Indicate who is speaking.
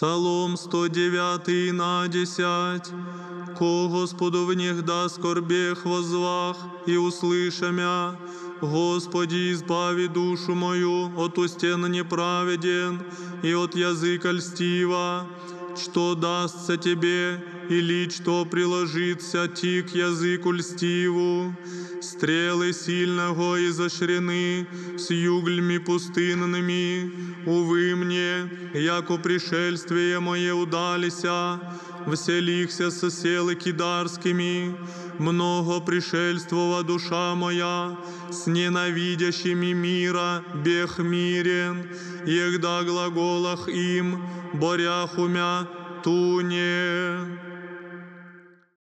Speaker 1: Псалом 109 на 10. Ко Господу да скорбех возвах и услышамя, Господи, избави душу мою от устен неправеден и от языка льстива, что дастся тебе, или что приложится ти к языку льстиву. Стрелы сильного изощрены с юглями пустынными. Увы мне, яко пришельствие мое удалися, вселихся со селы кидарскими, много пришельствова душа моя, с ненавидящими мира бех мирен, егда глаголах им, боряхумя туне.